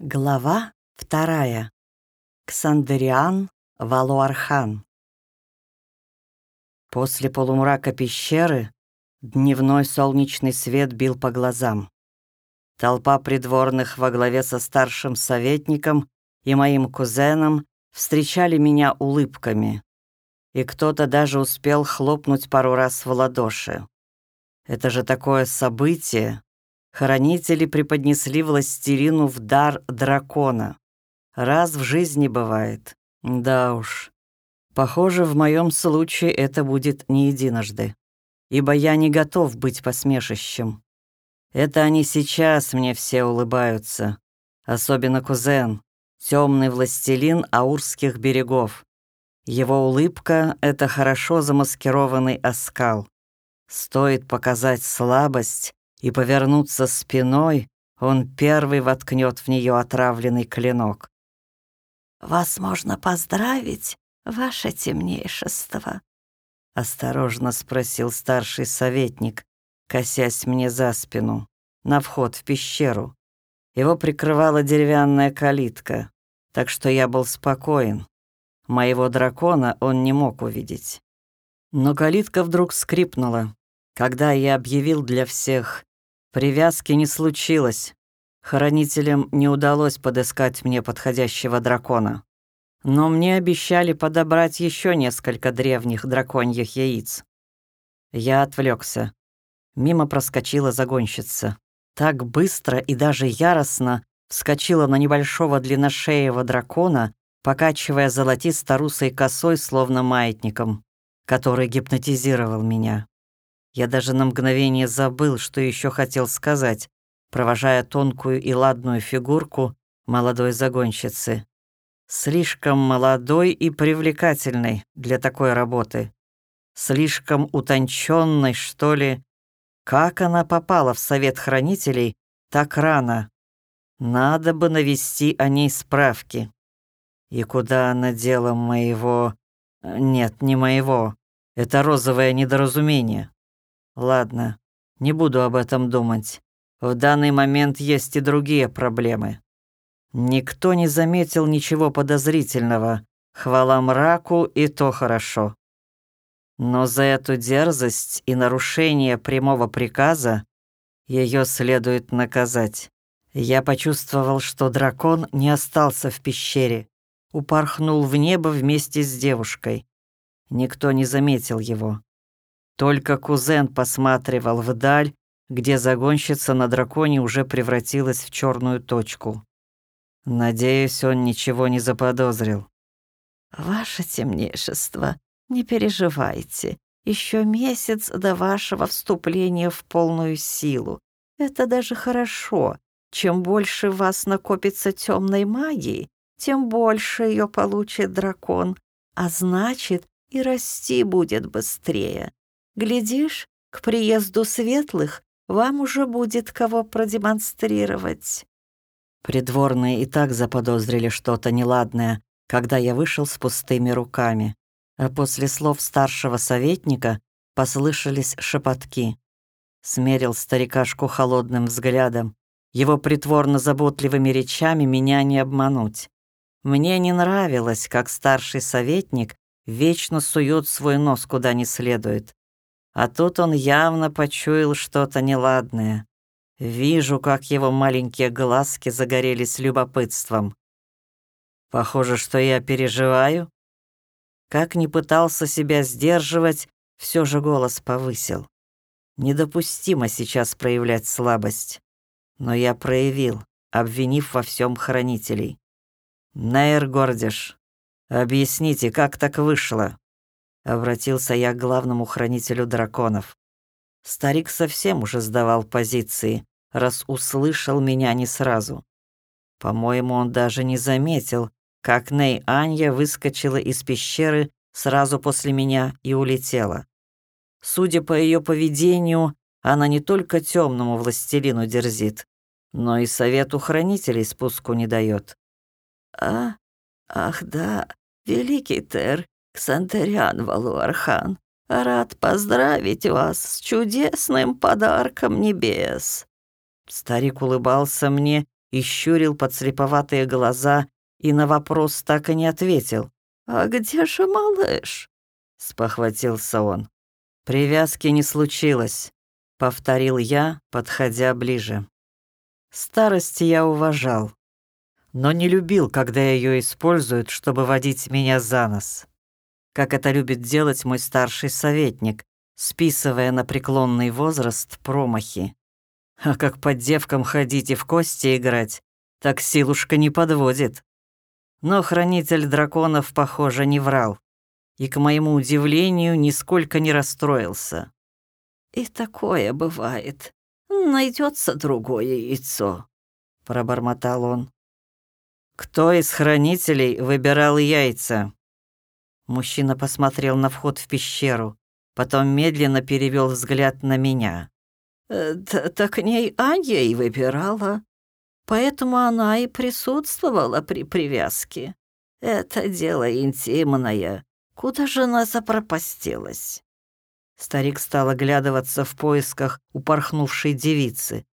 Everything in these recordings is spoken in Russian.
Глава вторая. Ксандериан Валуархан. После полумрака пещеры дневной солнечный свет бил по глазам. Толпа придворных во главе со старшим советником и моим кузеном встречали меня улыбками, и кто-то даже успел хлопнуть пару раз в ладоши. Это же такое событие, Хранители преподнесли властелину в дар дракона. Раз в жизни бывает. Да уж. Похоже, в моем случае это будет не единожды. Ибо я не готов быть посмешищем. Это они сейчас мне все улыбаются. Особенно кузен, темный властелин Аурских берегов. Его улыбка — это хорошо замаскированный оскал. Стоит показать слабость, и повернуться спиной, он первый воткнет в нее отравленный клинок. «Вас можно поздравить, ваше темнейшество?» — осторожно спросил старший советник, косясь мне за спину, на вход в пещеру. Его прикрывала деревянная калитка, так что я был спокоен. Моего дракона он не мог увидеть. Но калитка вдруг скрипнула, когда я объявил для всех Привязки не случилось. Хранителям не удалось подыскать мне подходящего дракона. Но мне обещали подобрать еще несколько древних драконьих яиц. Я отвлекся. Мимо проскочила загонщица. Так быстро и даже яростно вскочила на небольшого длинношеего дракона, покачивая золотисто-русой косой, словно маятником, который гипнотизировал меня. Я даже на мгновение забыл, что еще хотел сказать, провожая тонкую и ладную фигурку молодой загонщицы. Слишком молодой и привлекательной для такой работы. Слишком утонченной, что ли. Как она попала в совет хранителей так рано? Надо бы навести о ней справки. И куда она дела моего... Нет, не моего. Это розовое недоразумение. Ладно, не буду об этом думать. В данный момент есть и другие проблемы. Никто не заметил ничего подозрительного. Хвала мраку, и то хорошо. Но за эту дерзость и нарушение прямого приказа ее следует наказать. Я почувствовал, что дракон не остался в пещере, упорхнул в небо вместе с девушкой. Никто не заметил его. Только кузен посматривал вдаль, где загонщица на драконе уже превратилась в черную точку. Надеюсь, он ничего не заподозрил. «Ваше темнейшество, не переживайте. Еще месяц до вашего вступления в полную силу. Это даже хорошо. Чем больше в вас накопится темной магии, тем больше ее получит дракон, а значит, и расти будет быстрее. Глядишь, к приезду светлых вам уже будет кого продемонстрировать». Придворные и так заподозрили что-то неладное, когда я вышел с пустыми руками. А после слов старшего советника послышались шепотки. Смерил старикашку холодным взглядом. Его притворно-заботливыми речами меня не обмануть. Мне не нравилось, как старший советник вечно сует свой нос куда не следует. А тут он явно почуял что-то неладное. Вижу, как его маленькие глазки загорелись любопытством. Похоже, что я переживаю. Как ни пытался себя сдерживать, все же голос повысил. Недопустимо сейчас проявлять слабость. Но я проявил, обвинив во всем хранителей. Нейр Гордиш, объясните, как так вышло? Обратился я к главному хранителю драконов. Старик совсем уже сдавал позиции, раз услышал меня не сразу. По-моему, он даже не заметил, как Ней Анья выскочила из пещеры сразу после меня и улетела. Судя по ее поведению, она не только темному властелину дерзит, но и совету хранителей спуску не дает. «А, ах да, великий Тер, Ксантериан Валуархан, рад поздравить вас с чудесным подарком небес». Старик улыбался мне и щурил подслеповатые глаза и на вопрос так и не ответил. «А где же малыш?» — спохватился он. «Привязки не случилось», — повторил я, подходя ближе. Старость я уважал, но не любил, когда ее используют, чтобы водить меня за нос. Как это любит делать мой старший советник, списывая на преклонный возраст промахи. А как под девкам ходить и в кости играть, так силушка не подводит. Но хранитель драконов, похоже, не врал и, к моему удивлению, нисколько не расстроился. «И такое бывает. Найдется другое яйцо», — пробормотал он. «Кто из хранителей выбирал яйца?» Мужчина посмотрел на вход в пещеру, потом медленно перевел взгляд на меня. «Э, «Так ней Аня и выбирала, поэтому она и присутствовала при привязке. Это дело интимное, Куда же она запропастилась?» Старик стал оглядываться в поисках упорхнувшей девицы.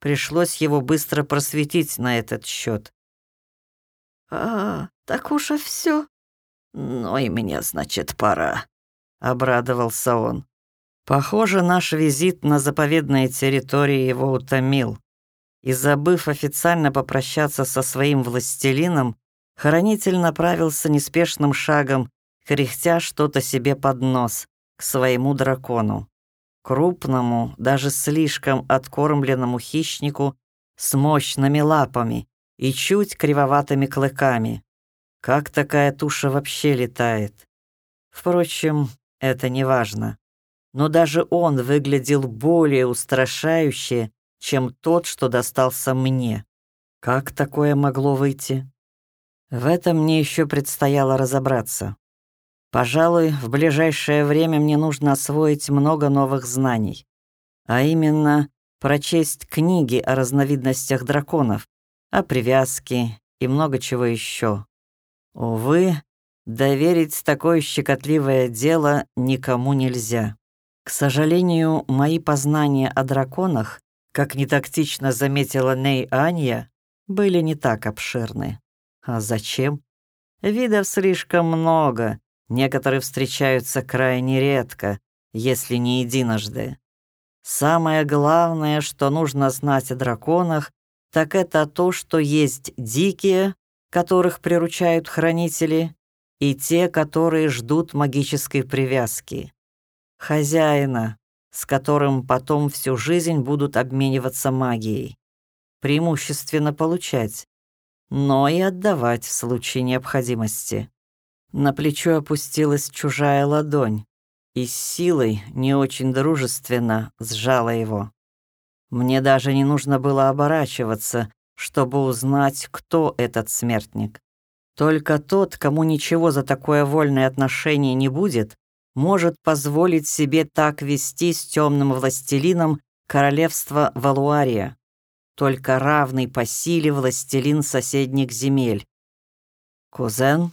Пришлось его быстро просветить на этот счет. «А, так уже все. Ну и мне, значит, пора», — обрадовался он. Похоже, наш визит на заповедные территории его утомил. И забыв официально попрощаться со своим властелином, хранитель направился неспешным шагом кряхтя что-то себе под нос, к своему дракону. Крупному, даже слишком откормленному хищнику с мощными лапами и чуть кривоватыми клыками. Как такая туша вообще летает? Впрочем, это не важно. Но даже он выглядел более устрашающе, чем тот, что достался мне. Как такое могло выйти? В этом мне еще предстояло разобраться. Пожалуй, в ближайшее время мне нужно освоить много новых знаний. А именно, прочесть книги о разновидностях драконов, о привязке и много чего еще. Увы, доверить такое щекотливое дело никому нельзя. К сожалению, мои познания о драконах, как нетактично заметила Ней Анья, были не так обширны. А зачем? Видов слишком много, Некоторые встречаются крайне редко, если не единожды. Самое главное, что нужно знать о драконах, так это то, что есть дикие, которых приручают хранители, и те, которые ждут магической привязки. Хозяина, с которым потом всю жизнь будут обмениваться магией. Преимущественно получать, но и отдавать в случае необходимости. На плечо опустилась чужая ладонь и с силой, не очень дружественно, сжала его. Мне даже не нужно было оборачиваться, чтобы узнать, кто этот смертник. Только тот, кому ничего за такое вольное отношение не будет, может позволить себе так вести с темным властелином королевства Валуария, только равный по силе властелин соседних земель. Кузен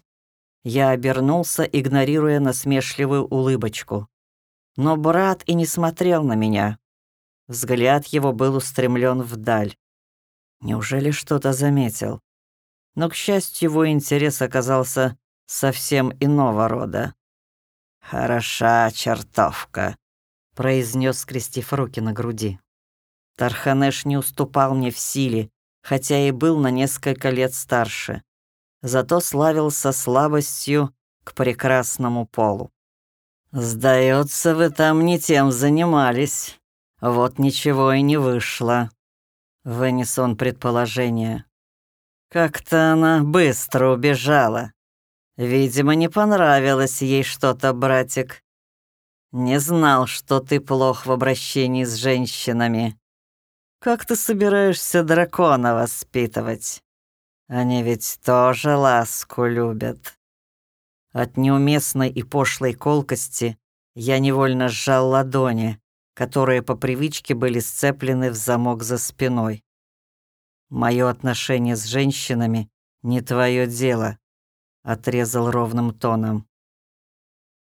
я обернулся, игнорируя насмешливую улыбочку. Но брат и не смотрел на меня. Взгляд его был устремлен вдаль. Неужели что-то заметил? Но, к счастью, его интерес оказался совсем иного рода. «Хороша чертовка», — произнес, скрестив руки на груди. Тарханеш не уступал мне в силе, хотя и был на несколько лет старше зато славился слабостью к прекрасному полу. «Сдается, вы там не тем занимались. Вот ничего и не вышло», — вынес он предположение. «Как-то она быстро убежала. Видимо, не понравилось ей что-то, братик. Не знал, что ты плох в обращении с женщинами. Как ты собираешься дракона воспитывать?» Они ведь тоже ласку любят. От неуместной и пошлой колкости я невольно сжал ладони, которые по привычке были сцеплены в замок за спиной. Мое отношение с женщинами не твое дело, отрезал ровным тоном.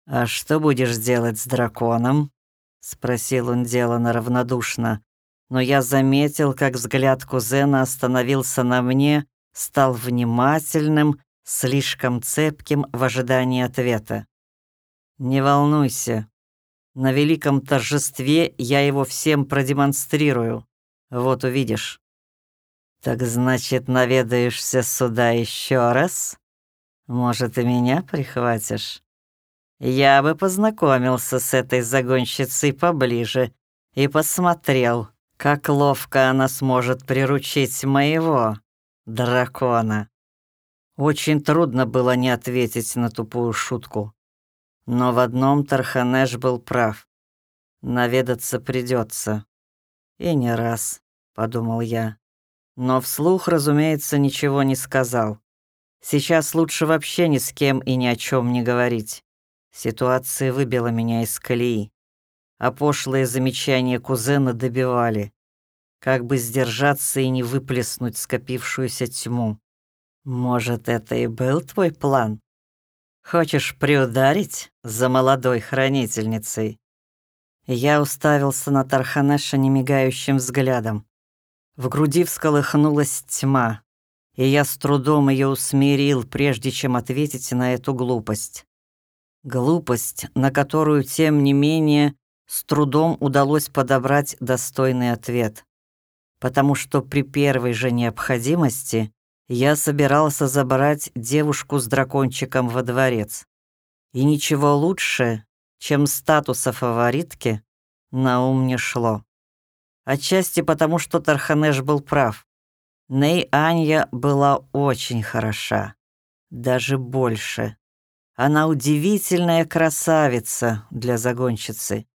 А что будешь делать с драконом? спросил он делано равнодушно, но я заметил, как взгляд кузена остановился на мне, стал внимательным, слишком цепким в ожидании ответа. «Не волнуйся. На великом торжестве я его всем продемонстрирую. Вот увидишь». «Так значит, наведаешься сюда еще раз? Может, и меня прихватишь? Я бы познакомился с этой загонщицей поближе и посмотрел, как ловко она сможет приручить моего дракона». Очень трудно было не ответить на тупую шутку. Но в одном Тарханеш был прав. Наведаться придется. И не раз, подумал я. Но вслух, разумеется, ничего не сказал. Сейчас лучше вообще ни с кем и ни о чем не говорить. Ситуация выбила меня из колеи. А пошлые замечания кузена добивали. Как бы сдержаться и не выплеснуть скопившуюся тьму. Может, это и был твой план? Хочешь приударить за молодой хранительницей? Я уставился на Тарханеша немигающим взглядом. В груди всколыхнулась тьма, и я с трудом ее усмирил, прежде чем ответить на эту глупость. Глупость, на которую, тем не менее, с трудом удалось подобрать достойный ответ. Потому что при первой же необходимости я собирался забрать девушку с дракончиком во дворец. И ничего лучше, чем статуса фаворитки, на ум не шло. Отчасти потому, что Тарханеш был прав. Ней Анья была очень хороша. Даже больше. Она удивительная красавица для загонщицы.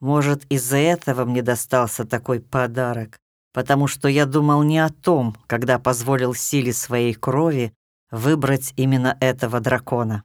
Может, из-за этого мне достался такой подарок потому что я думал не о том, когда позволил силе своей крови выбрать именно этого дракона.